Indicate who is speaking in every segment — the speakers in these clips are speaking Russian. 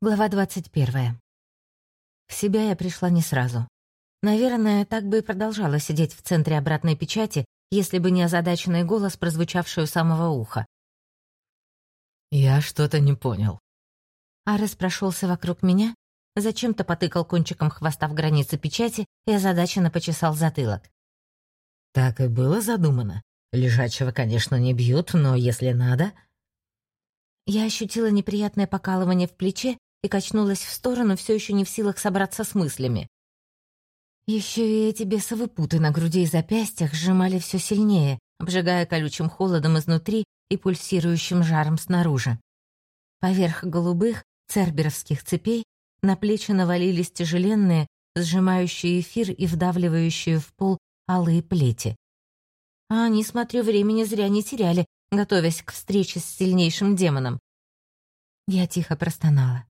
Speaker 1: Глава двадцать первая. В себя я пришла не сразу. Наверное, так бы и продолжала сидеть в центре обратной печати, если бы не озадаченный голос, прозвучавший у самого уха.
Speaker 2: «Я что-то не понял».
Speaker 1: Арес прошелся вокруг меня, зачем-то потыкал кончиком хвоста в границы печати и озадаченно почесал затылок.
Speaker 2: «Так и было задумано. Лежачего, конечно, не бьют, но если надо...»
Speaker 1: Я ощутила неприятное покалывание в плече и качнулась в сторону, все еще не в силах собраться с мыслями. Еще и эти бесовые путы на груди и запястьях сжимали все сильнее, обжигая колючим холодом изнутри и пульсирующим жаром снаружи. Поверх голубых церберовских цепей на плечи навалились тяжеленные, сжимающие эфир и вдавливающие в пол алые плети. А они, смотрю, времени зря не теряли, готовясь к встрече с сильнейшим демоном. Я тихо простонала.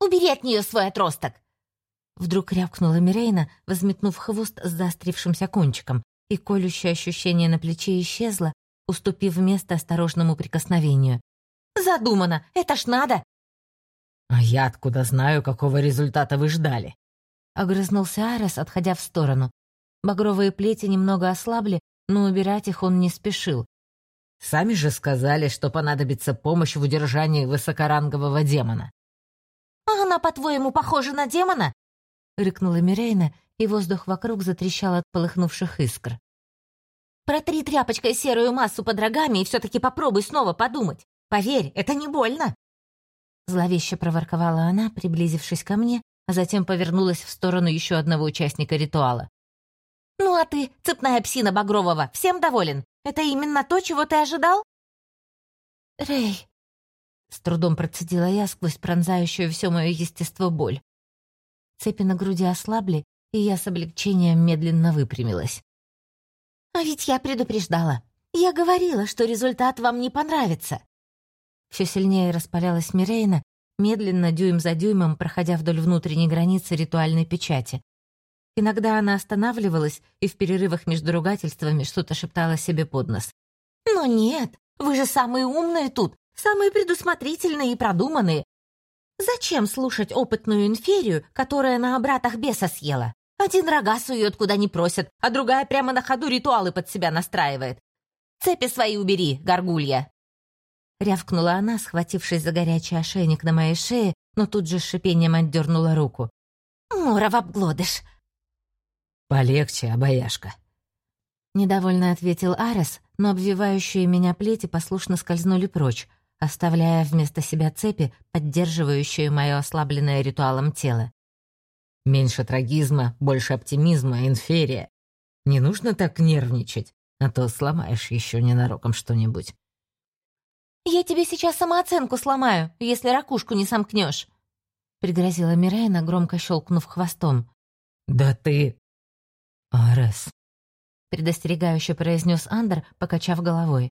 Speaker 3: Убери от нее свой отросток!»
Speaker 1: Вдруг рявкнула Мирейна, возметнув хвост с заострившимся кончиком, и колющее ощущение на плече исчезло, уступив место осторожному прикосновению.
Speaker 3: «Задумано! Это ж надо!»
Speaker 2: «А я откуда знаю, какого результата вы ждали?»
Speaker 1: Огрызнулся Арес, отходя в сторону. Багровые плети немного ослабли, но убирать их он не спешил.
Speaker 2: «Сами же сказали, что понадобится помощь в удержании высокорангового демона».
Speaker 3: «А она, по-твоему, похожа на демона?»
Speaker 1: — рыкнула Мирейна, и воздух вокруг затрещал от полыхнувших искр.
Speaker 3: «Протри тряпочкой серую массу под рогами и все-таки попробуй снова подумать. Поверь, это не больно!»
Speaker 1: Зловеще проворковала она, приблизившись ко мне, а затем повернулась в сторону еще одного участника ритуала.
Speaker 3: «Ну а ты, цепная псина Багрового, всем доволен? Это именно то, чего ты ожидал?»
Speaker 1: «Рэй, с трудом процедила я сквозь пронзающую все мое естество боль. Цепи на груди ослабли, и я с облегчением медленно выпрямилась.
Speaker 3: «А ведь я предупреждала. Я говорила, что результат вам не понравится».
Speaker 1: Все сильнее распалялась Мирейна, медленно, дюйм за дюймом, проходя вдоль внутренней границы ритуальной печати. Иногда она останавливалась и в перерывах между ругательствами что-то шептала себе под нос.
Speaker 3: «Но нет, вы же самые умные тут, самые предусмотрительные и продуманные. Зачем слушать опытную инферию, которая на обратах беса съела? Один рога сует куда не просят, а другая прямо на ходу ритуалы под себя настраивает. Цепи свои убери, горгулья!»
Speaker 1: Рявкнула она, схватившись за горячий ошейник на моей шее, но тут же с шипением отдернула руку.
Speaker 3: «Муров обглодыш!»
Speaker 2: «Полегче, обаяшка!»
Speaker 1: Недовольно ответил Арес, но обвивающие меня плети послушно скользнули прочь, оставляя вместо себя цепи, поддерживающие мое ослабленное ритуалом тело.
Speaker 2: «Меньше трагизма, больше оптимизма, инферия. Не нужно так нервничать, а то сломаешь еще ненароком что-нибудь».
Speaker 3: «Я тебе сейчас самооценку сломаю, если ракушку не сомкнешь», — пригрозила Мирейна, громко щелкнув хвостом.
Speaker 2: «Да ты...» «Арес», —
Speaker 1: предостерегающе произнес Андер, покачав головой.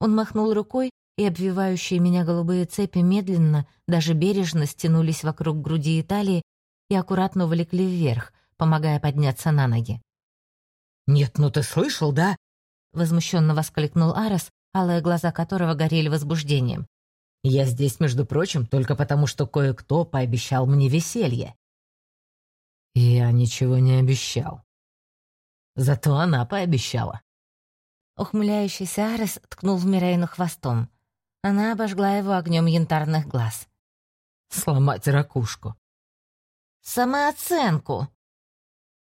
Speaker 1: Он махнул рукой, и обвивающие меня голубые цепи медленно, даже бережно стянулись вокруг груди и талии и аккуратно увлекли вверх, помогая подняться на ноги.
Speaker 2: «Нет, ну ты слышал, да?»
Speaker 1: — возмущенно воскликнул Арес, алые глаза которого горели возбуждением.
Speaker 2: «Я здесь, между прочим, только потому, что кое-кто пообещал мне веселье». «Я ничего не обещал». Зато она пообещала.
Speaker 1: Ухмыляющийся Арес ткнул в Мирейну хвостом. Она обожгла его огнем янтарных глаз.
Speaker 2: «Сломать ракушку».
Speaker 3: «Самооценку».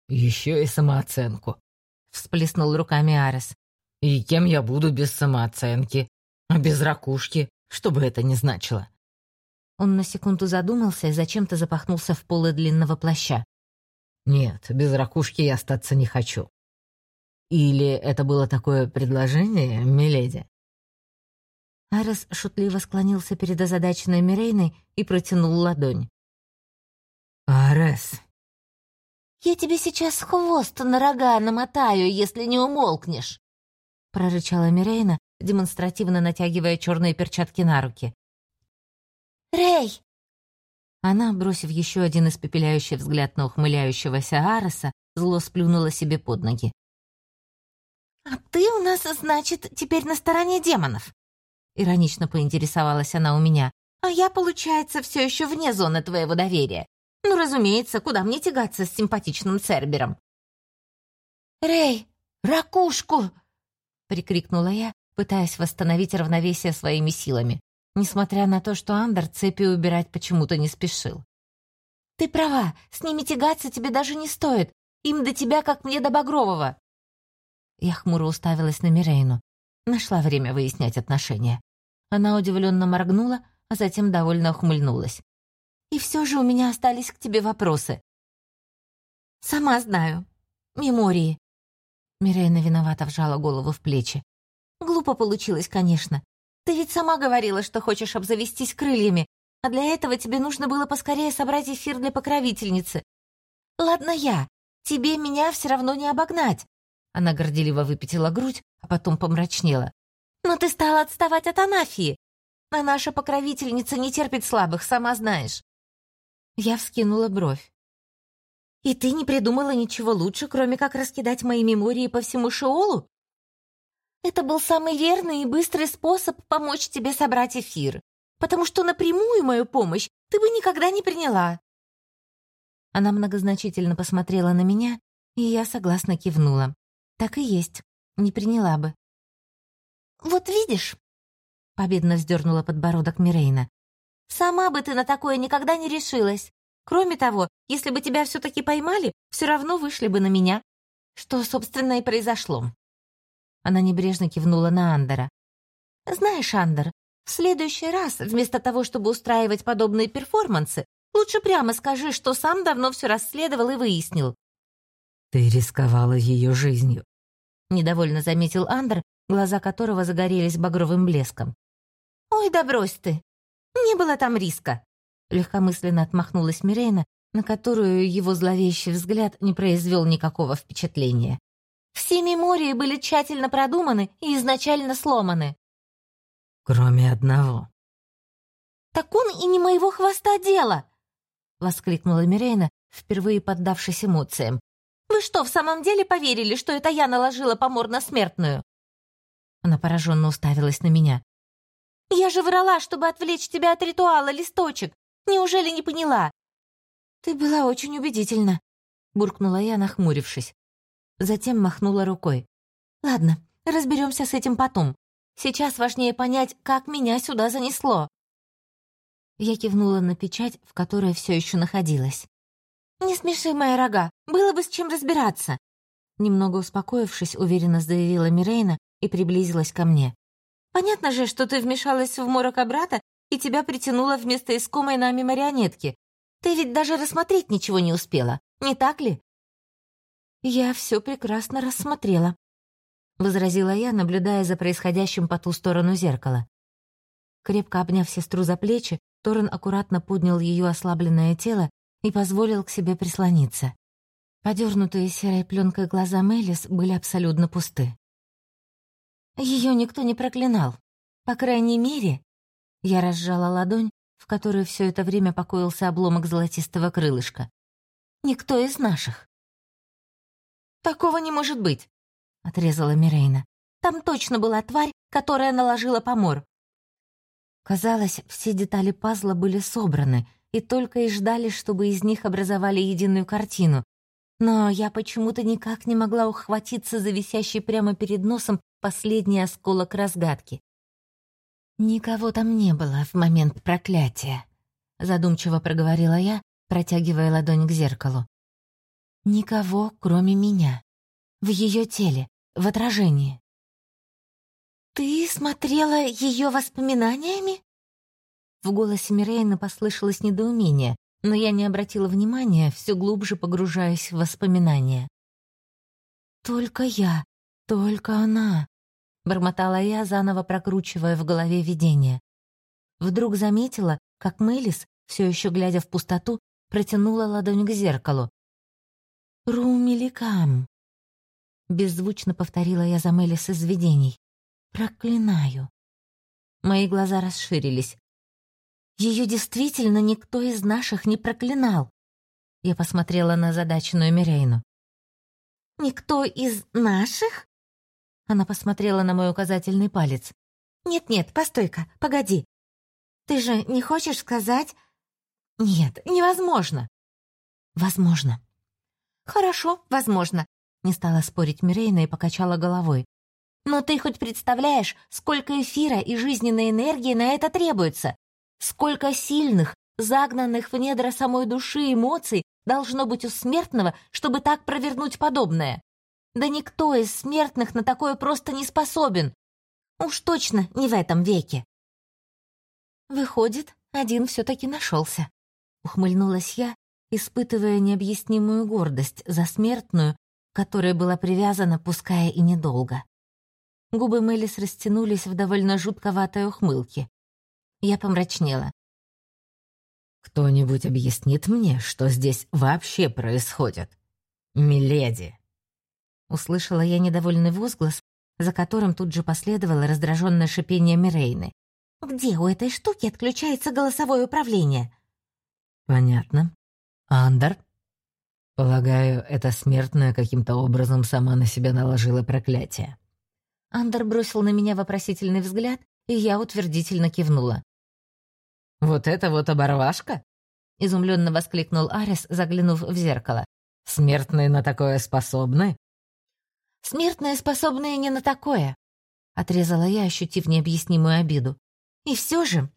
Speaker 2: «Еще и самооценку», —
Speaker 1: всплеснул руками Арес.
Speaker 2: «И кем я буду без самооценки? А без ракушки? Что бы это ни значило?»
Speaker 1: Он на секунду задумался и зачем-то запахнулся в полы длинного плаща.
Speaker 2: «Нет, без ракушки я остаться не хочу». «Или это было такое предложение, миледи?»
Speaker 1: Арес шутливо склонился перед озадаченной Мирейной и протянул ладонь.
Speaker 2: «Арес!»
Speaker 3: «Я тебе сейчас хвост на рога намотаю, если не умолкнешь!»
Speaker 1: прорычала Мирейна, демонстративно натягивая черные перчатки на руки.
Speaker 3: «Рэй!»
Speaker 1: Она, бросив еще один испепеляющий взгляд на ухмыляющегося Ареса, зло сплюнула себе под ноги.
Speaker 3: «А ты у нас, значит, теперь на стороне демонов?»
Speaker 1: Иронично поинтересовалась она у меня.
Speaker 3: А я, получается, все еще вне зоны твоего доверия. Ну, разумеется, куда мне тягаться с симпатичным Цербером? «Рэй, ракушку!» — прикрикнула я, пытаясь восстановить равновесие своими силами, несмотря на то, что Андер цепи убирать почему-то не спешил. «Ты права, с ними тягаться тебе даже не стоит. Им до тебя, как мне до Багрового». Я хмуро уставилась на Мирейну. Нашла время выяснять отношения. Она удивленно моргнула, а затем довольно ухмыльнулась. «И все же у меня остались к тебе вопросы». «Сама знаю. Мемории». Мирейна виновато вжала голову в плечи. «Глупо получилось, конечно. Ты ведь сама говорила, что хочешь обзавестись крыльями, а для этого тебе нужно было поскорее собрать эфир для покровительницы. Ладно я, тебе меня все равно не обогнать». Она горделиво выпятила грудь, а потом помрачнела. «Но ты стала отставать от Анафии. А наша покровительница не терпит слабых, сама знаешь». Я вскинула бровь. «И ты не придумала ничего лучше, кроме как раскидать мои мемории по всему Шиолу?» «Это был самый верный и быстрый способ помочь тебе собрать эфир, потому что напрямую мою помощь ты бы никогда не приняла». Она многозначительно посмотрела на меня, и я согласно кивнула. «Так и есть, не приняла бы». «Вот видишь», — победно вздернула подбородок Мирейна. «Сама бы ты на такое никогда не решилась. Кроме того, если бы тебя все-таки поймали, все равно вышли бы на меня. Что, собственно, и произошло». Она небрежно кивнула на Андера. «Знаешь, Андер, в следующий раз, вместо того, чтобы устраивать подобные перформансы, лучше прямо скажи, что сам давно все расследовал и выяснил».
Speaker 2: «Ты рисковала ее жизнью», —
Speaker 3: недовольно заметил Андер, глаза которого загорелись багровым блеском. «Ой, да брось ты! Не было там риска!» Легкомысленно отмахнулась Мирейна, на которую его зловещий взгляд не произвел никакого впечатления. «Все мемории были тщательно продуманы и изначально сломаны».
Speaker 2: «Кроме одного».
Speaker 3: «Так он и не моего хвоста дело!» — воскликнула Мирейна, впервые поддавшись эмоциям. «Вы что, в самом деле поверили, что это я наложила помор на смертную?» Она пораженно уставилась на меня. «Я же врала, чтобы отвлечь тебя от ритуала, листочек! Неужели не поняла?» «Ты была очень убедительна», — буркнула я, нахмурившись. Затем махнула рукой. «Ладно, разберемся с этим потом. Сейчас важнее понять, как меня сюда занесло». Я кивнула на печать, в которой все еще находилась. «Не смеши мои рога, было бы с чем разбираться!» Немного успокоившись, уверенно заявила Мирейна и приблизилась ко мне. Понятно же, что ты вмешалась в морока брата и тебя притянула вместо искомой нами марионетки. Ты ведь даже рассмотреть ничего не успела, не так ли?» «Я все прекрасно рассмотрела», — возразила я, наблюдая за происходящим по ту сторону зеркала. Крепко обняв сестру за плечи, Торрен аккуратно поднял ее ослабленное тело и позволил к себе прислониться. Подернутые серой пленкой глаза Мелис были абсолютно пусты. Ее никто не проклинал. По крайней мере, я разжала ладонь, в которой все это время покоился обломок золотистого крылышка. Никто из наших. «Такого не может быть», — отрезала Мирейна. «Там точно была тварь, которая наложила помор». Казалось, все детали пазла были собраны и только и ждали, чтобы из них образовали единую картину. Но я почему-то никак не могла ухватиться за висящий прямо перед носом последний осколок разгадки. «Никого там не было в момент проклятия», — задумчиво проговорила я, протягивая ладонь к зеркалу. «Никого, кроме меня. В ее теле, в отражении». «Ты смотрела ее воспоминаниями?» В голосе Мирейна послышалось недоумение, но я не обратила внимания, все глубже погружаясь в воспоминания. «Только я, только она», бормотала я, заново прокручивая в голове видение. Вдруг заметила, как Мелис, все еще глядя в пустоту, протянула ладонь к зеркалу. «Румеликам!» Беззвучно повторила я за Мелис из видений. «Проклинаю!» Мои глаза расширились. Ее действительно никто из наших не проклинал. Я посмотрела на задаченную Мирейну. «Никто из наших?» Она посмотрела на мой указательный палец. «Нет-нет, постой-ка, погоди. Ты же не хочешь сказать...» «Нет, невозможно». «Возможно». «Хорошо, возможно», — не стала спорить Мирейна и покачала головой. «Но ты хоть представляешь, сколько эфира и жизненной энергии на это требуется? Сколько сильных, загнанных в недра самой души эмоций должно быть у смертного, чтобы так провернуть подобное? Да никто из смертных на такое просто не способен. Уж точно не в этом веке. Выходит, один все-таки нашелся. Ухмыльнулась я, испытывая необъяснимую гордость за смертную, которая была привязана, пускай и недолго. Губы Мелис растянулись в довольно жутковатой ухмылке. Я помрачнела.
Speaker 2: «Кто-нибудь объяснит мне, что здесь вообще происходит? Миледи!»
Speaker 1: Услышала я недовольный возглас, за которым тут же последовало раздраженное шипение Мирейны.
Speaker 3: «Где у этой штуки отключается голосовое управление?»
Speaker 2: «Понятно. Андер?» «Полагаю, эта смертная каким-то образом сама на себя наложила проклятие».
Speaker 1: Андер бросил на меня вопросительный взгляд, и я утвердительно кивнула.
Speaker 2: «Вот это вот оборвашка?» — изумленно воскликнул Арис, заглянув в зеркало. «Смертные на такое способны?»
Speaker 1: «Смертные способные не на такое», — отрезала я, ощутив необъяснимую обиду. «И все же...»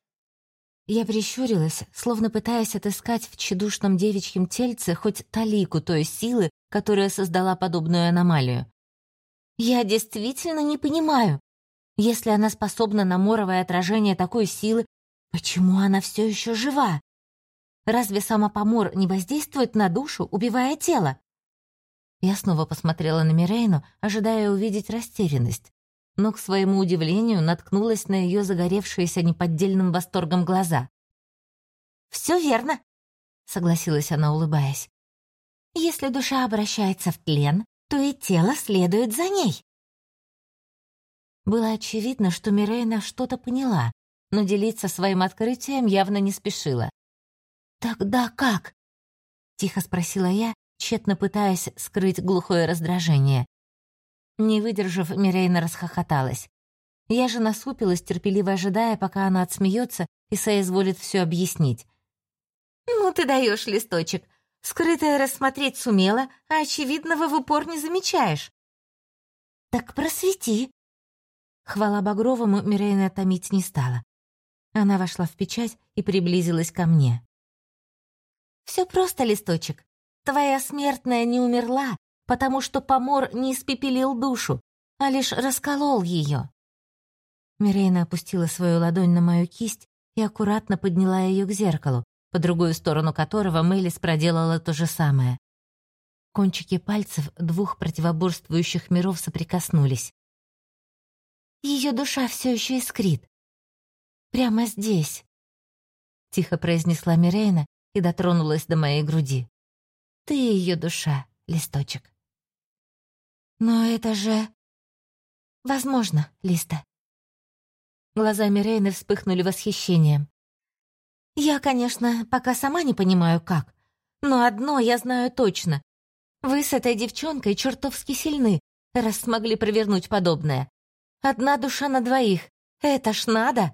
Speaker 1: Я прищурилась, словно пытаясь отыскать в тщедушном девичьем тельце хоть талику той силы, которая создала подобную аномалию. «Я действительно не понимаю. Если она способна на моровое отражение такой силы, Почему она все еще жива? Разве самопомор не воздействует на душу, убивая тело? Я снова посмотрела на Мирейну, ожидая увидеть растерянность, но, к своему удивлению, наткнулась на ее загоревшиеся неподдельным восторгом глаза. «Все верно», — согласилась она, улыбаясь. «Если душа обращается в тлен, то и тело следует за ней». Было очевидно, что Мирейна что-то поняла, но делиться своим открытием явно не спешила. «Тогда как?» — тихо спросила я, тщетно пытаясь скрыть глухое раздражение. Не выдержав, Мирейна расхохоталась. Я же насупилась, терпеливо ожидая, пока она отсмеется и соизволит все объяснить. «Ну ты даешь листочек. Скрытое рассмотреть сумела, а очевидного в упор не замечаешь». «Так просвети». Хвала Багровому Мирейна томить не стала. Она вошла в печать и приблизилась ко мне. «Все просто, листочек. Твоя смертная не умерла, потому что помор не испепелил душу, а лишь расколол ее». Мирейна опустила свою ладонь на мою кисть и аккуратно подняла ее к зеркалу, по другую сторону которого Мелис проделала то же самое. Кончики пальцев двух противоборствующих миров соприкоснулись. Ее душа все еще искрит, Прямо здесь!» Тихо произнесла Мирейна и дотронулась до моей груди. «Ты ее душа, листочек». «Но это же...» «Возможно, Листа». Глаза Мирейны вспыхнули восхищением. «Я, конечно, пока сама не понимаю, как. Но одно я знаю точно. Вы с этой девчонкой чертовски сильны, раз смогли провернуть подобное. Одна душа на двоих. Это ж надо!»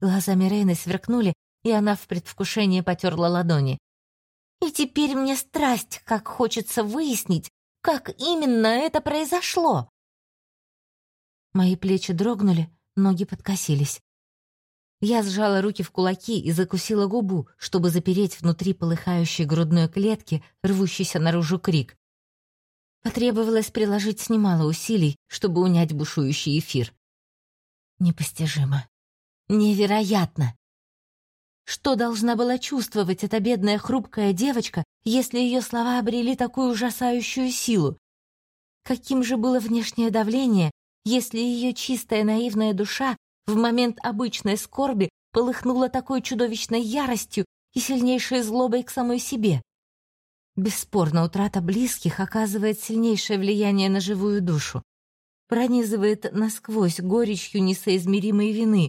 Speaker 1: Глаза Мирейны сверкнули, и она в предвкушении потерла ладони. «И теперь мне страсть, как хочется выяснить, как именно это произошло!» Мои плечи дрогнули, ноги подкосились. Я сжала руки в кулаки и закусила губу, чтобы запереть внутри полыхающей грудной клетки рвущийся наружу крик. Потребовалось приложить немало усилий, чтобы унять бушующий эфир. Непостижимо. Невероятно! Что должна была чувствовать эта бедная хрупкая девочка, если ее слова обрели такую ужасающую силу? Каким же было внешнее давление, если ее чистая наивная душа в момент обычной скорби полыхнула такой чудовищной яростью и сильнейшей злобой к самой себе? Бесспорно, утрата близких оказывает сильнейшее влияние на живую душу. Пронизывает насквозь горечью несоизмеримой вины,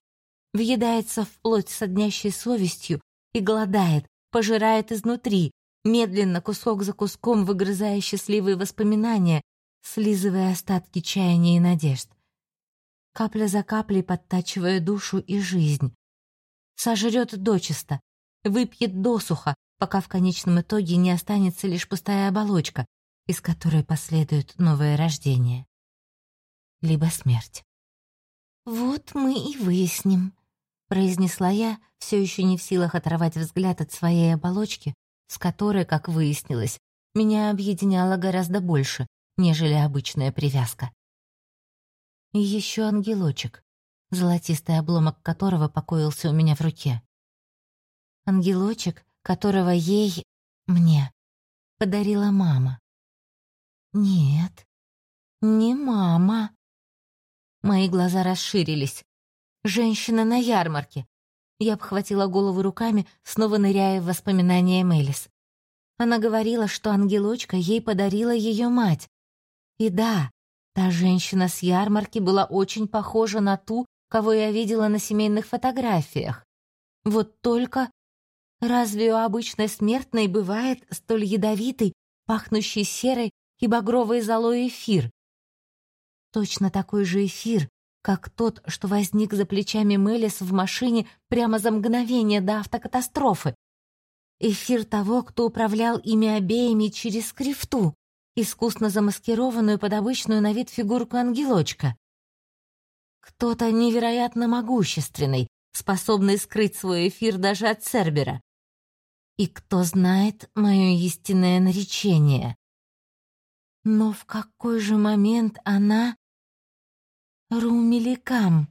Speaker 1: въедается в плоть соднящей совестью и голодает, пожирает изнутри, медленно, кусок за куском выгрызая счастливые воспоминания, слизывая остатки чаяния и надежд. Капля за каплей подтачивая душу и жизнь. сожрет дочисто, выпьет досуха, пока в конечном итоге не останется лишь пустая оболочка, из которой последует новое рождение. Либо смерть. «Вот мы и выясним», — произнесла я, все еще не в силах оторвать взгляд от своей оболочки, с которой, как выяснилось, меня объединяло гораздо больше, нежели обычная привязка. И еще ангелочек, золотистый обломок которого покоился у меня в руке. Ангелочек, которого ей, мне, подарила мама. Нет, не мама. Мои глаза расширились. Женщина на ярмарке. Я обхватила голову руками, снова ныряя в воспоминания Мелис. Она говорила, что ангелочка ей подарила ее мать. И да, та женщина с ярмарки была очень похожа на ту, кого я видела на семейных фотографиях. Вот только разве у обычной смертной бывает столь ядовитый, пахнущий серой и багровой золой эфир? Точно такой же эфир, как тот, что возник за плечами Мелис в машине прямо за мгновение до автокатастрофы. Эфир того, кто управлял ими обеими через скрифту, искусно замаскированную под обычную на вид фигурку ангелочка. Кто-то невероятно могущественный, способный скрыть свой эфир даже от Цербера. И кто знает мое истинное наречение. Но в какой же момент она... Румеликам?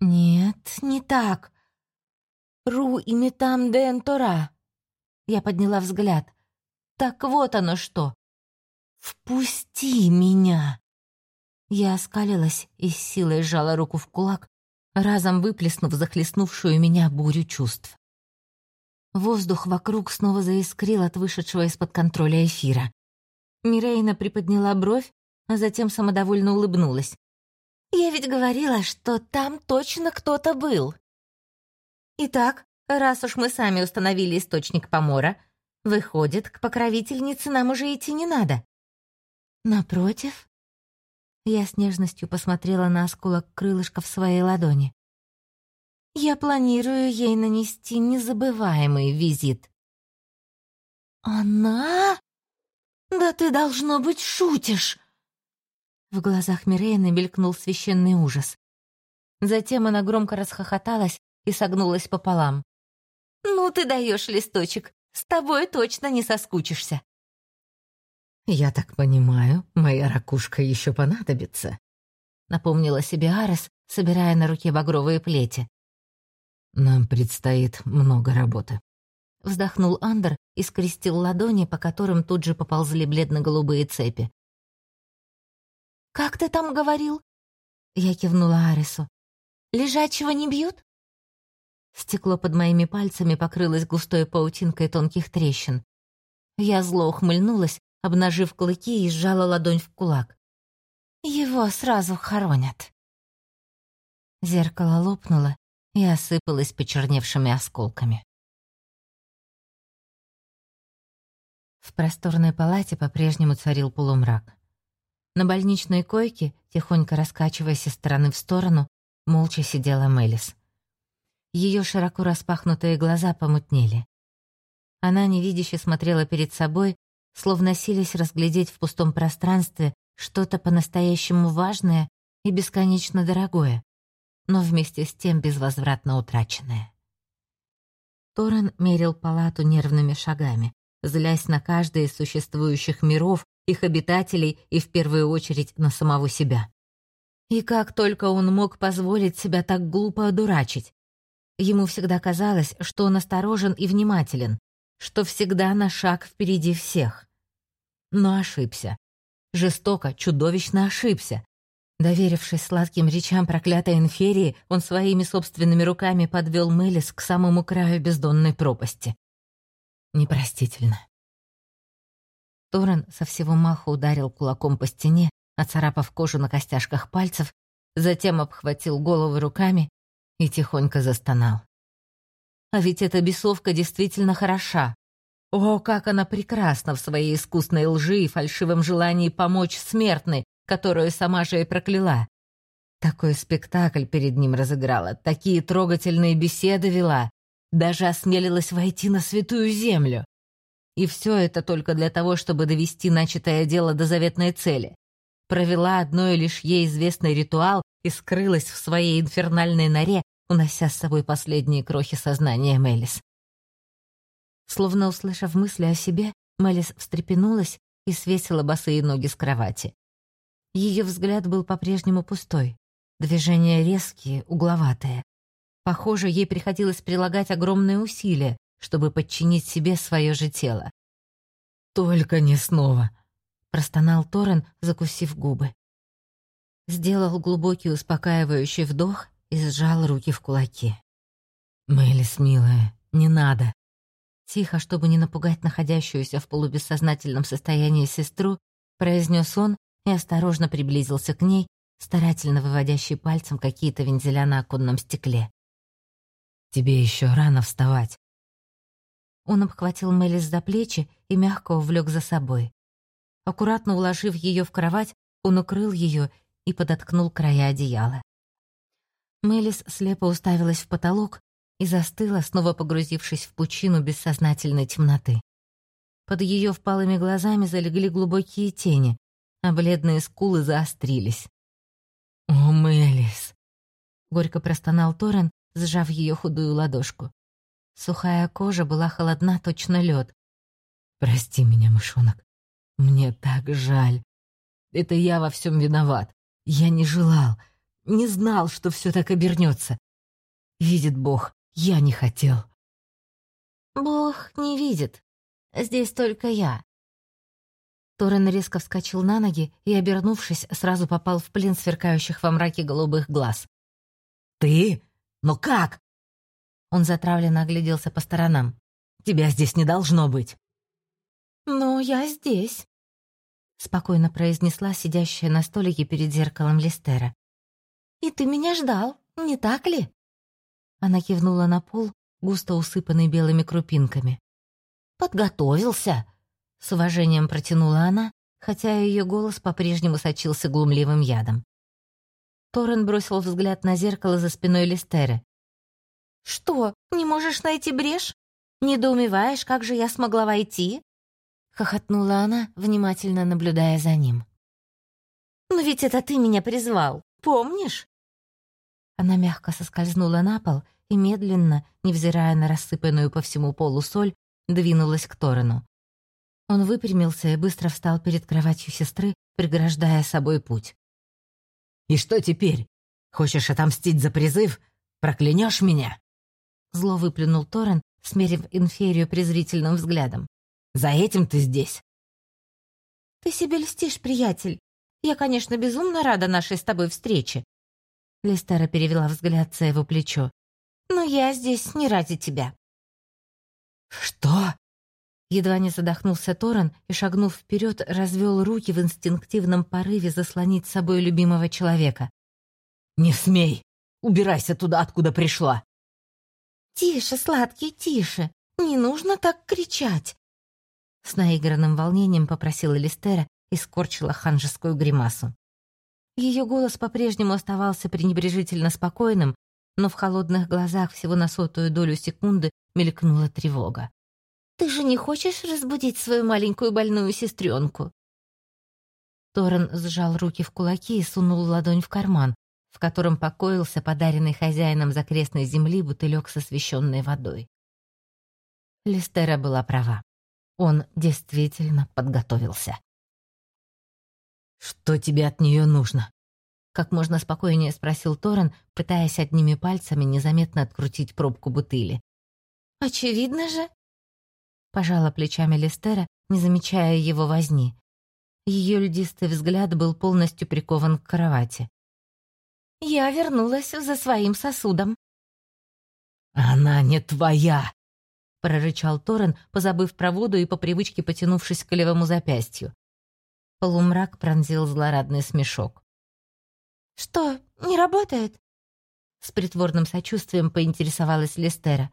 Speaker 1: Нет, не так. Ру имитам де энтора. Я подняла взгляд. Так вот оно что. «Впусти меня!» Я оскалилась и с силой сжала руку в кулак, разом выплеснув захлестнувшую меня бурю чувств. Воздух вокруг снова заискрил от вышедшего из-под контроля эфира. Мирейна приподняла бровь, а затем самодовольно улыбнулась. «Я ведь говорила, что там точно кто-то был». «Итак, раз уж мы сами установили источник помора, выходит, к покровительнице нам уже идти не надо». «Напротив?» Я с нежностью посмотрела на осколок крылышка в своей ладони. «Я планирую ей нанести незабываемый визит». «Она? Да ты, должно быть, шутишь!» В глазах Мирейны мелькнул священный ужас. Затем она громко расхохоталась и согнулась пополам. «Ну ты даешь листочек, с тобой точно не соскучишься».
Speaker 2: «Я так понимаю, моя ракушка еще понадобится», — напомнила себе Арес, собирая на руке багровые плети. «Нам предстоит много работы», — вздохнул Андер и скрестил ладони, по которым тут же поползли бледно-голубые цепи.
Speaker 1: «Как ты там говорил?» Я кивнула Аресу. «Лежачего не бьют?» Стекло под моими пальцами покрылось густой паутинкой тонких трещин. Я зло ухмыльнулась, обнажив клыки и сжала ладонь в кулак. «Его сразу хоронят». Зеркало лопнуло и осыпалось почерневшими осколками. В просторной палате по-прежнему царил полумрак. На больничной койке, тихонько раскачиваясь из стороны в сторону, молча сидела Мелис. Ее широко распахнутые глаза помутнели. Она невидяще смотрела перед собой, словно сились разглядеть в пустом пространстве что-то по-настоящему важное и бесконечно дорогое, но вместе с тем безвозвратно утраченное. Торрен мерил палату нервными шагами, злясь на каждый из существующих миров, их обитателей и в первую очередь на самого себя. И как только он мог позволить себя так глупо одурачить? Ему всегда казалось, что он осторожен и внимателен, что всегда на шаг впереди всех но ошибся. Жестоко, чудовищно ошибся. Доверившись сладким речам проклятой инферии, он своими собственными руками подвел Мелис к самому краю бездонной пропасти. Непростительно. Торрен со всего маха ударил кулаком по стене, оцарапав кожу на костяшках пальцев, затем обхватил голову руками и тихонько застонал. А ведь эта бесовка действительно хороша. О, как она прекрасна в своей искусной лжи и фальшивом желании помочь смертной, которую сама же и прокляла. Такой спектакль перед ним разыграла, такие трогательные беседы вела, даже осмелилась войти на святую землю. И все это только для того, чтобы довести начатое дело до заветной цели. Провела одной лишь ей известный ритуал и скрылась в своей инфернальной норе, унося с собой последние крохи сознания Мелис. Словно услышав мысли о себе, Мелис встрепенулась и свесила босые ноги с кровати. Ее взгляд был по-прежнему пустой. Движения резкие, угловатые. Похоже, ей приходилось прилагать огромные усилия, чтобы подчинить себе свое же тело. «Только не снова!» — простонал Торрен, закусив губы. Сделал глубокий успокаивающий вдох и сжал руки в кулаки. «Мэлис, милая, не надо!» Тихо, чтобы не напугать находящуюся в полубессознательном состоянии сестру, произнес он и осторожно приблизился к ней, старательно выводящий пальцем какие-то вензеля на оконном стекле. «Тебе еще рано вставать». Он обхватил Мелис за плечи и мягко увлек за собой. Аккуратно уложив ее в кровать, он укрыл ее и подоткнул края одеяла. Мелис слепо уставилась в потолок и застыла, снова погрузившись в пучину бессознательной темноты. Под ее впалыми глазами залегли глубокие тени, а бледные скулы заострились. «О, Мелис!» — горько простонал Торрен, сжав ее худую ладошку. Сухая кожа была холодна, точно лед. «Прости меня, мышонок. Мне так жаль. Это я во всем виноват. Я не желал, не знал, что все так обернется. Видит Бог, я не хотел».
Speaker 3: «Бог не видит. Здесь только я. Торрен резко вскочил на ноги и, обернувшись, сразу попал в плен сверкающих во мраке голубых глаз.
Speaker 2: «Ты? Но как?»
Speaker 1: Он затравленно огляделся по сторонам.
Speaker 2: «Тебя здесь не должно быть!»
Speaker 3: «Но я здесь», —
Speaker 1: спокойно произнесла сидящая на столике перед зеркалом Листера.
Speaker 3: «И ты меня ждал, не так ли?»
Speaker 1: Она кивнула на пол, густо усыпанный белыми крупинками.
Speaker 3: «Подготовился!»
Speaker 1: С уважением протянула она, хотя ее голос по-прежнему сочился глумливым ядом. Торрен бросил взгляд на зеркало за спиной Листеры.
Speaker 3: «Что, не можешь найти брешь? Недоумеваешь, как же я смогла войти?»
Speaker 1: Хохотнула она, внимательно наблюдая за ним.
Speaker 3: «Но ведь это ты меня призвал, помнишь?»
Speaker 1: Она мягко соскользнула на пол и медленно, невзирая на рассыпанную по всему полу соль, двинулась к Торену. Он выпрямился и быстро встал перед кроватью сестры, преграждая собой путь.
Speaker 2: «И что теперь? Хочешь отомстить за призыв? Проклянешь меня?»
Speaker 1: Зло выплюнул Торрен, смерив инферию презрительным взглядом.
Speaker 2: «За этим ты здесь?»
Speaker 3: «Ты себе льстишь, приятель. Я, конечно, безумно рада нашей с тобой встрече».
Speaker 1: Листера перевела взгляд за его плечо.
Speaker 3: «Но я здесь не ради тебя».
Speaker 2: «Что?»
Speaker 1: Едва не задохнулся Торрен и, шагнув вперед, развел руки в инстинктивном порыве заслонить собой любимого человека.
Speaker 2: «Не смей! Убирайся туда, откуда пришла!»
Speaker 3: «Тише, сладкий, тише! Не нужно так кричать!»
Speaker 1: С наигранным волнением попросила Листера и скорчила ханжескую гримасу. Ее голос по-прежнему оставался пренебрежительно спокойным, но в холодных глазах всего на сотую долю секунды мелькнула тревога.
Speaker 3: Ты же не хочешь разбудить свою маленькую больную сестренку?»
Speaker 1: Торрен сжал руки в кулаки и сунул ладонь в карман, в котором покоился подаренный хозяином закрестной земли бутылек с освещенной водой. Листера была права. Он действительно подготовился.
Speaker 2: «Что тебе от нее нужно?»
Speaker 1: Как можно спокойнее спросил Торрен, пытаясь одними пальцами незаметно открутить пробку бутыли.
Speaker 3: «Очевидно же»,
Speaker 1: Пожала плечами Листера, не замечая его возни. Ее льдистый взгляд был полностью прикован к кровати.
Speaker 3: «Я вернулась за своим сосудом».
Speaker 2: «Она не твоя!»
Speaker 1: — прорычал Торрен, позабыв про воду и по привычке потянувшись к левому запястью. Полумрак пронзил злорадный смешок.
Speaker 3: «Что, не работает?»
Speaker 1: С притворным сочувствием поинтересовалась Листера.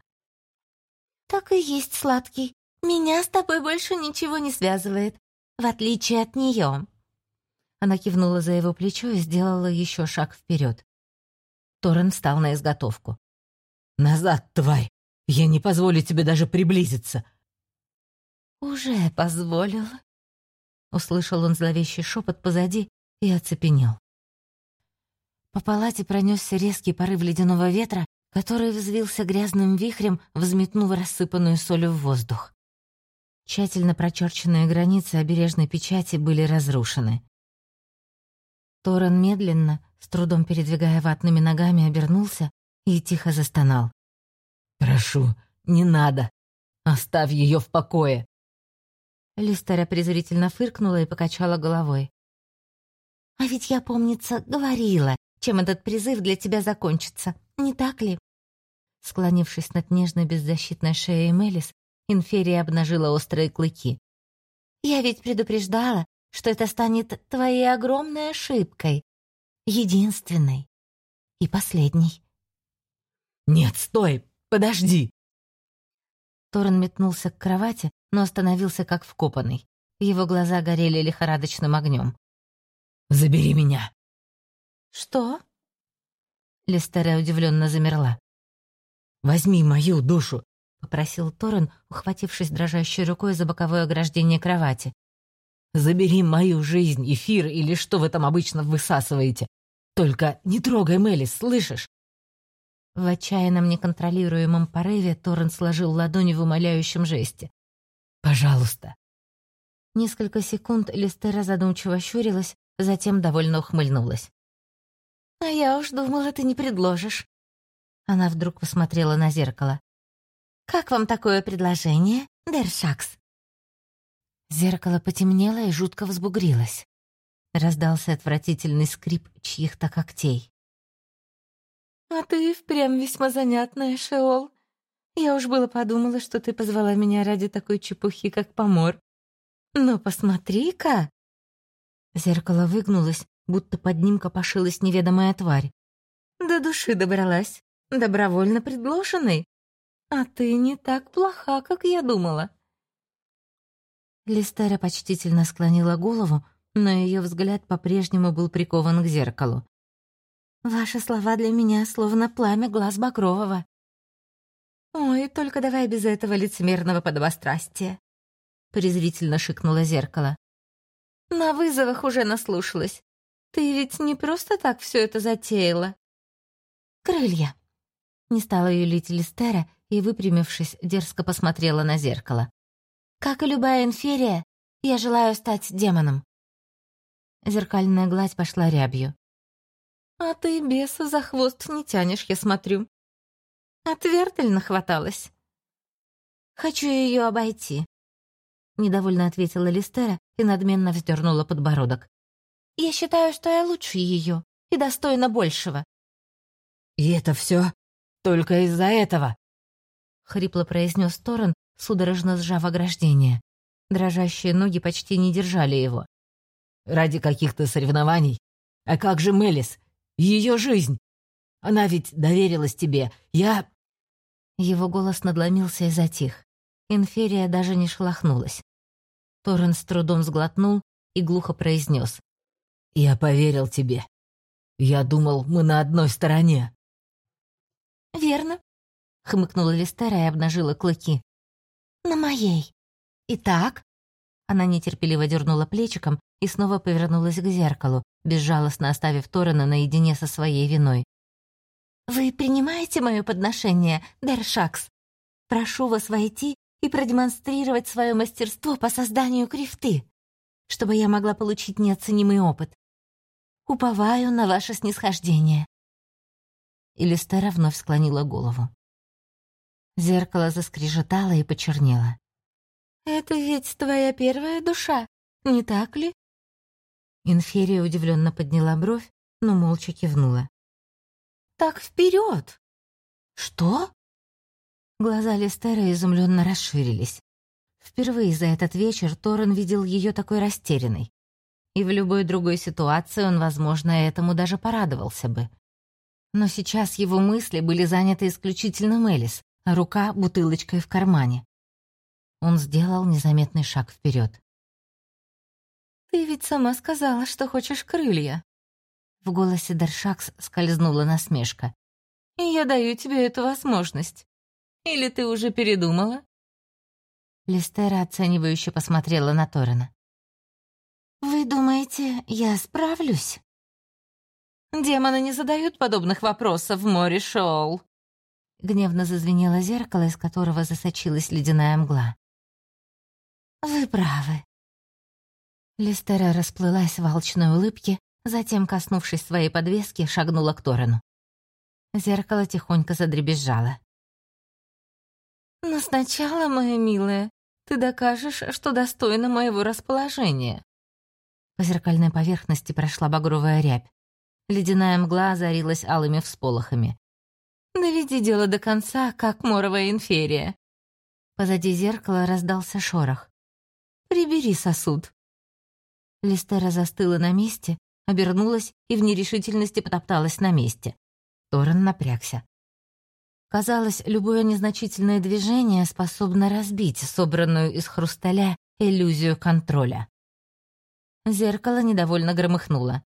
Speaker 3: «Так и есть сладкий. Меня с тобой больше ничего не связывает, в отличие от нее».
Speaker 1: Она кивнула за его плечо и сделала еще шаг вперед. Торрен встал на изготовку.
Speaker 2: «Назад, тварь! Я не позволю тебе даже приблизиться!»
Speaker 1: «Уже позволил!» Услышал он зловещий шепот позади и оцепенел. По палате пронесся резкий порыв ледяного ветра, который взвился грязным вихрем, взметнув рассыпанную солью в воздух. Тщательно прочерченные границы обережной печати были разрушены. Торрен медленно, с трудом передвигая ватными ногами, обернулся и тихо застонал.
Speaker 2: «Прошу, не надо. Оставь ее в покое».
Speaker 1: Листера презрительно фыркнула и покачала головой. «А ведь я, помнится, говорила, чем этот призыв для тебя закончится, не так ли?» Склонившись над нежной беззащитной шеей Мелис, Инферия обнажила острые клыки. «Я ведь предупреждала, что это станет твоей огромной ошибкой. Единственной. И последней.
Speaker 2: «Нет, стой! Подожди!»
Speaker 1: Торн метнулся к кровати, но остановился как вкопанный. Его глаза горели лихорадочным огнем.
Speaker 2: «Забери меня!»
Speaker 1: «Что?» Листера удивленно замерла.
Speaker 2: «Возьми мою душу!»
Speaker 1: — попросил Торрен, ухватившись дрожащей рукой за боковое ограждение кровати.
Speaker 2: Забери мою жизнь, эфир или что вы там обычно высасываете. Только не трогай Мелис, слышишь?»
Speaker 1: В отчаянном неконтролируемом порыве Торрен сложил ладони в умоляющем жесте.
Speaker 2: «Пожалуйста».
Speaker 1: Несколько секунд Листера задумчиво щурилась, затем довольно ухмыльнулась. «А я уж думала, ты не предложишь». Она вдруг посмотрела на зеркало. «Как вам такое предложение, Дершакс?» Зеркало потемнело и жутко взбугрилось. Раздался отвратительный скрип чьих-то когтей. «А ты впрямь весьма занятная, Шеол. Я уж было подумала, что ты позвала меня ради такой чепухи, как помор. Но посмотри-ка!» Зеркало выгнулось, будто под ним копошилась неведомая тварь. До души добралась, добровольно предложенной. А ты не так плоха, как я думала. Листера почтительно склонила голову, но ее взгляд по-прежнему был прикован к зеркалу. «Ваши слова для меня словно пламя глаз Багрового». «Ой, только давай без этого лицемерного подобострастия», — презрительно шикнуло зеркало. «На вызовах уже наслушалась. Ты ведь не просто так все это затеяла». «Крылья», — не стала юлить Листера и, выпрямившись, дерзко посмотрела на зеркало. Как и любая инферия, я желаю стать демоном. Зеркальная гладь пошла рябью. А ты беса за хвост не тянешь, я смотрю. От Вертель нахваталась. Хочу ее обойти. Недовольно ответила Листера и надменно вздернула подбородок. Я считаю, что я лучше ее и достойна большего.
Speaker 2: И это все только из-за этого?
Speaker 1: Хрипло произнес Торрен, судорожно сжав ограждение. Дрожащие ноги почти не держали его.
Speaker 2: «Ради каких-то соревнований? А как же Мелис? Ее жизнь? Она ведь доверилась тебе. Я...»
Speaker 1: Его голос надломился и затих. Инферия даже не шелохнулась. Торрен с трудом сглотнул и глухо произнес.
Speaker 2: «Я поверил тебе. Я думал, мы на одной стороне».
Speaker 1: «Верно», — хмыкнула Листера и обнажила клыки. «На моей. Итак?» Она нетерпеливо дернула плечиком и снова повернулась к зеркалу, безжалостно оставив Торрена наедине со своей виной. «Вы принимаете мое подношение, Дершакс? Прошу вас войти и продемонстрировать свое мастерство по созданию крифты, чтобы я могла получить неоценимый опыт. Уповаю на ваше снисхождение». Илистера вновь склонила голову. Зеркало заскрежетало и почернело. «Это ведь твоя первая душа, не так ли?» Инферия удивленно подняла бровь, но молча кивнула. «Так вперед!» «Что?» Глаза Листера изумленно расширились. Впервые за этот вечер Торрен видел ее такой растерянной. И в любой другой ситуации он, возможно, этому даже порадовался бы. Но сейчас его мысли были заняты исключительно Мелис, рука бутылочкой в кармане. Он сделал незаметный шаг вперед. Ты ведь сама сказала, что хочешь крылья. В голосе Даршакс скользнула насмешка. Я даю тебе эту возможность. Или ты уже передумала?»
Speaker 3: Листера оценивающе посмотрела на Торрена. «Вы думаете, я справлюсь?»
Speaker 1: «Демоны не задают подобных вопросов в море Шоул!»
Speaker 3: Гневно зазвенело зеркало, из которого засочилась ледяная мгла. «Вы правы». Листера расплылась в алчной улыбке, затем, коснувшись своей подвески, шагнула к Торену. Зеркало тихонько задребезжало.
Speaker 1: «Но сначала, моя милая, ты докажешь, что достойна моего расположения».
Speaker 3: По зеркальной поверхности прошла багровая рябь. Ледяная мгла озарилась алыми всполохами.
Speaker 1: «Доведи дело до конца, как моровая инферия».
Speaker 3: Позади зеркала раздался шорох.
Speaker 1: «Прибери сосуд».
Speaker 3: Листера застыла на месте, обернулась и в нерешительности потопталась на месте. Торрен напрягся. Казалось, любое незначительное движение способно разбить собранную из хрусталя иллюзию контроля. Зеркало недовольно громыхнуло.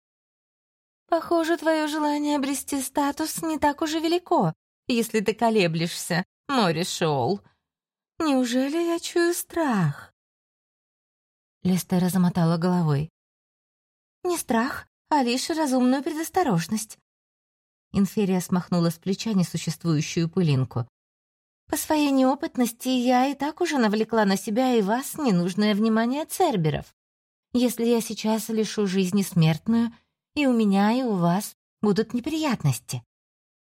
Speaker 1: «Похоже, твое желание обрести статус не так уж и велико, если ты колеблешься, море Шоул. Неужели я чую страх?»
Speaker 3: Лестера замотала головой.
Speaker 1: «Не страх, а лишь разумную предосторожность.
Speaker 3: Инферия смахнула с плеча несуществующую пылинку.
Speaker 1: «По своей неопытности я и так уже навлекла на себя и вас ненужное внимание церберов. Если я сейчас лишу жизни смертную, и у меня, и у вас будут неприятности.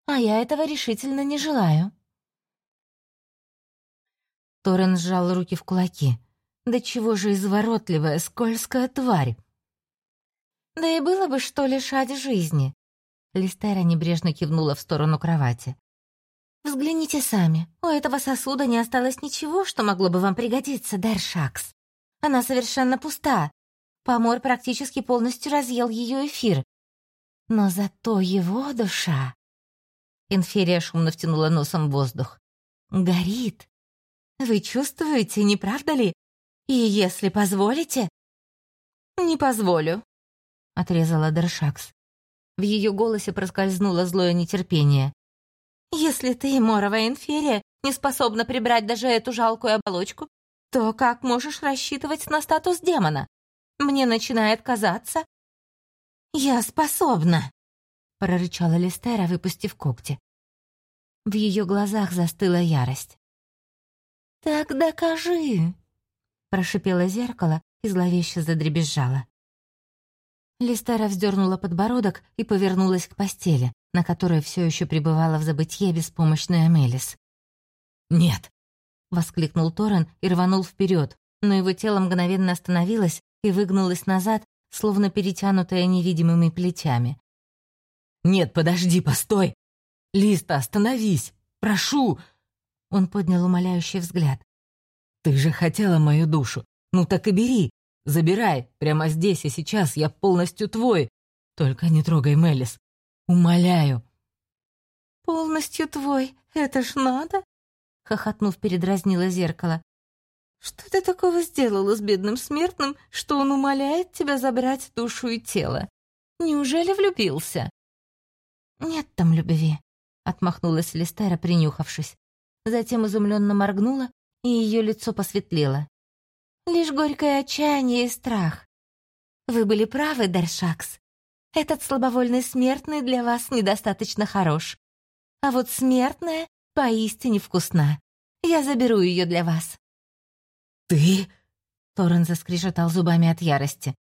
Speaker 1: А я этого решительно не желаю».
Speaker 3: Торрен сжал руки в кулаки. «Да чего же изворотливая, скользкая тварь!»
Speaker 1: «Да и было бы что лишать жизни.
Speaker 3: Листера небрежно кивнула в сторону кровати.
Speaker 1: «Взгляните сами. У этого сосуда не осталось ничего, что могло бы вам пригодиться, Даршакс. Она совершенно пуста. Помор практически полностью разъел ее эфир. Но зато его душа...»
Speaker 3: Инферия шумно втянула носом воздух.
Speaker 1: «Горит. Вы чувствуете, не правда ли? И если позволите...» «Не позволю», — отрезала Даршакс. В ее голосе проскользнуло злое нетерпение. «Если ты, моровая инферия, не способна прибрать даже эту жалкую оболочку, то как можешь рассчитывать на статус демона? Мне начинает казаться...» «Я способна!» — прорычала Листера, выпустив когти. В ее глазах застыла ярость. «Так докажи!» — прошипело зеркало и зловеще задребезжало.
Speaker 3: Листера вздернула подбородок и повернулась к постели, на которой все еще пребывала в забытье беспомощная Мелис.
Speaker 2: «Нет!»
Speaker 3: — воскликнул Торрен и рванул вперед, но его тело мгновенно остановилось и выгнулось назад, словно перетянутое невидимыми плетями.
Speaker 2: «Нет, подожди, постой! Листа, остановись! Прошу!»
Speaker 3: Он поднял умоляющий взгляд.
Speaker 2: «Ты же хотела мою душу! Ну так и бери! Забирай, прямо здесь и сейчас я полностью твой. Только не трогай Мелис. Умоляю».
Speaker 1: «Полностью твой? Это ж надо?» Хохотнув, передразнило зеркало. «Что ты такого сделала с бедным смертным, что он умоляет тебя забрать душу и тело? Неужели влюбился?»
Speaker 3: «Нет там любви», — отмахнулась Листера, принюхавшись. Затем изумленно моргнула, и ее лицо посветлело
Speaker 1: лишь горькое отчаяние и страх. Вы были правы, Даршакс. Этот слабовольный смертный для вас недостаточно хорош. А вот смертная поистине вкусна. Я заберу ее для вас».
Speaker 2: «Ты?»
Speaker 3: — Торрен заскрежетал зубами от ярости.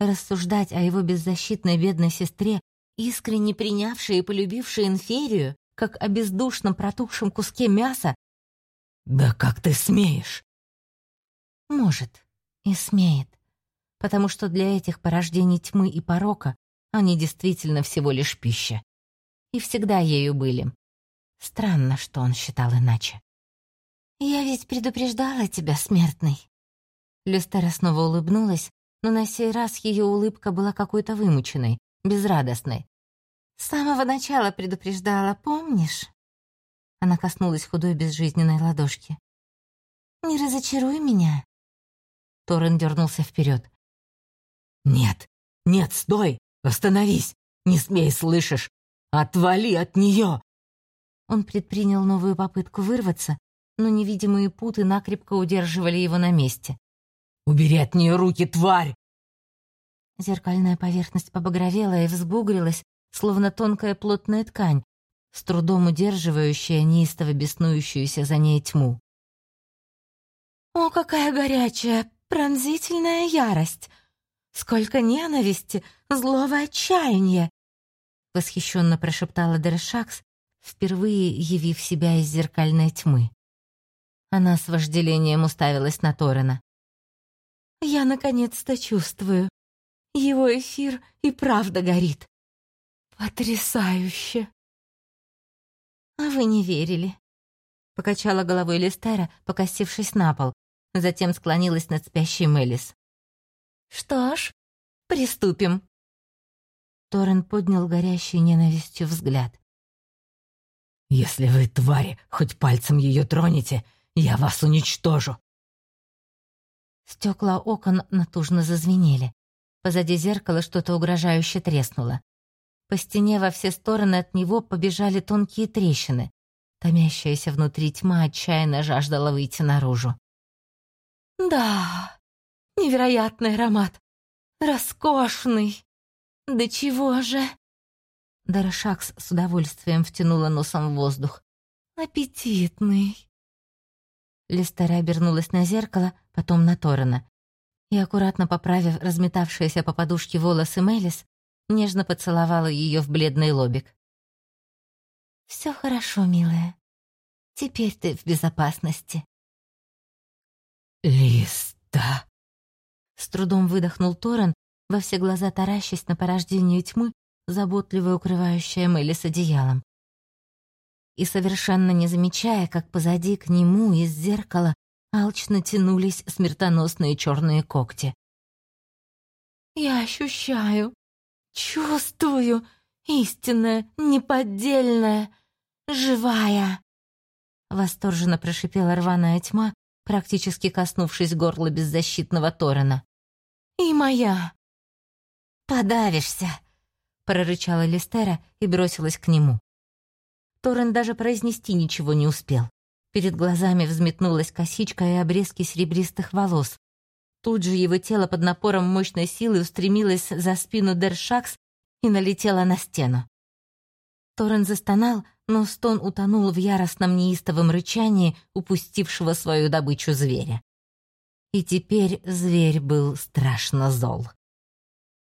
Speaker 3: Рассуждать о его беззащитной бедной сестре, искренне принявшей и полюбившей инферию, как о бездушном протухшем куске мяса.
Speaker 2: «Да как ты смеешь?»
Speaker 3: Может, и смеет, потому что для этих порождений тьмы и порока они действительно всего лишь пища. И всегда ею были. Странно, что он считал иначе.
Speaker 1: «Я ведь предупреждала тебя, смертный».
Speaker 3: Люстера снова улыбнулась, но на сей раз ее улыбка была какой-то вымученной, безрадостной.
Speaker 1: «С самого начала предупреждала, помнишь?»
Speaker 3: Она коснулась худой безжизненной ладошки.
Speaker 1: «Не разочаруй меня.
Speaker 3: Торрен дернулся вперед.
Speaker 2: «Нет, нет, стой! Остановись! Не смей, слышишь! Отвали от нее!»
Speaker 1: Он предпринял новую попытку вырваться, но невидимые путы накрепко удерживали его на месте.
Speaker 2: «Убери от нее руки, тварь!»
Speaker 1: Зеркальная поверхность побагровела и взбугрилась, словно тонкая плотная ткань, с трудом удерживающая неистово беснующуюся за ней тьму. «О, какая горячая, пронзительная ярость! Сколько ненависти, злого отчаяния!» Восхищенно прошептала Дершакс, впервые явив себя из зеркальной тьмы. Она с вожделением уставилась на Торена. «Я наконец-то чувствую. Его эфир и правда горит. Потрясающе!» «А вы не верили?» Покачала головой Листера, покосившись на пол, затем склонилась над спящей Мелис. «Что ж, приступим». Торрен поднял горящий ненавистью взгляд.
Speaker 2: «Если вы, твари, хоть пальцем ее тронете, я вас уничтожу!»
Speaker 1: Стекла окон натужно зазвенели. Позади зеркала что-то угрожающе треснуло. По стене во все стороны от него побежали тонкие трещины. Томящаяся внутри тьма отчаянно жаждала выйти наружу. «Да, невероятный аромат! Роскошный! Да чего же!» Дарашакс с удовольствием втянула носом в воздух. «Аппетитный!» Листера обернулась на зеркало, потом на Торрена. И, аккуратно поправив разметавшиеся по подушке волосы Мелис, нежно поцеловала ее в бледный лобик. «Все хорошо, милая. Теперь ты в безопасности».
Speaker 2: «Листа!»
Speaker 1: С трудом выдохнул Торрен, во все глаза таращась на порождение тьмы, заботливо укрывающая Мелли с одеялом. И совершенно не замечая, как позади к нему из зеркала алчно тянулись смертоносные черные когти. «Я ощущаю, чувствую, истинная, неподдельная, живая!» Восторженно прошипела рваная тьма, практически коснувшись горла беззащитного Торена. «И моя!» «Подавишься!» — прорычала Листера и бросилась к нему. Торрен даже произнести ничего не успел. Перед глазами взметнулась косичка и обрезки серебристых волос. Тут же его тело под напором мощной силы устремилось за спину Дершакс и налетело на стену. Торрен застонал, но стон утонул в яростном неистовом рычании упустившего свою добычу зверя. И теперь зверь был страшно зол.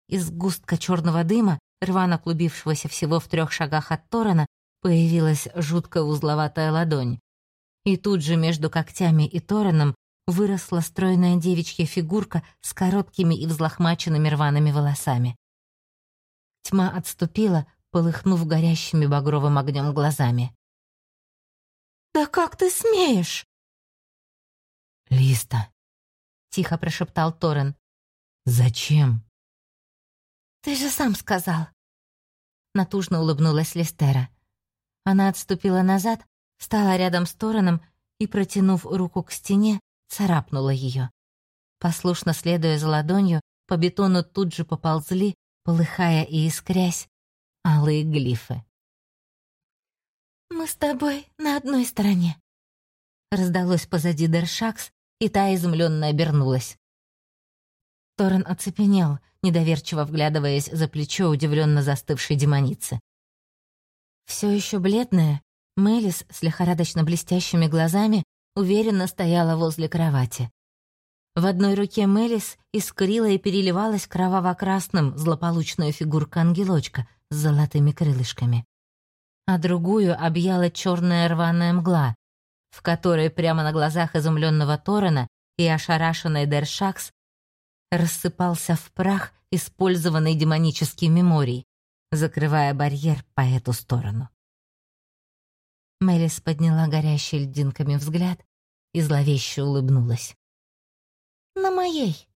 Speaker 1: Из густка черного дыма рвано клубившегося всего в трех шагах от Торана, появилась жутко узловатая ладонь. И тут же между когтями и Тораном выросла стройная девичья фигурка с короткими и взлохмаченными рваными волосами. Тьма отступила, полыхнув горящими багровым огнем глазами. «Да как ты смеешь?»
Speaker 2: «Листа», — тихо прошептал Торрен. «Зачем?»
Speaker 1: «Ты же сам сказал!» Натужно улыбнулась Листера. Она отступила назад, встала рядом с Тороном и, протянув руку к стене, царапнула ее. Послушно следуя за ладонью, по бетону тут же поползли, полыхая и искрясь, алые глифы. «Мы с тобой на одной стороне», — раздалось позади Дершакс, и та изумленно обернулась. Торрен оцепенел, недоверчиво вглядываясь за плечо удивленно застывшей демоницы. Все еще бледная, Мелис с лихорадочно блестящими глазами уверенно стояла возле кровати. В одной руке Мелис искрила и переливалась кроваво-красным злополучная фигурка ангелочка с золотыми крылышками. А другую объяла черная рваная мгла, в которой прямо на глазах изумленного Торена и ошарашенной Дершакс рассыпался в прах использованный демонический меморий, закрывая барьер по эту сторону. Мелис подняла горящий льдинками взгляд и зловеще улыбнулась. «На моей!»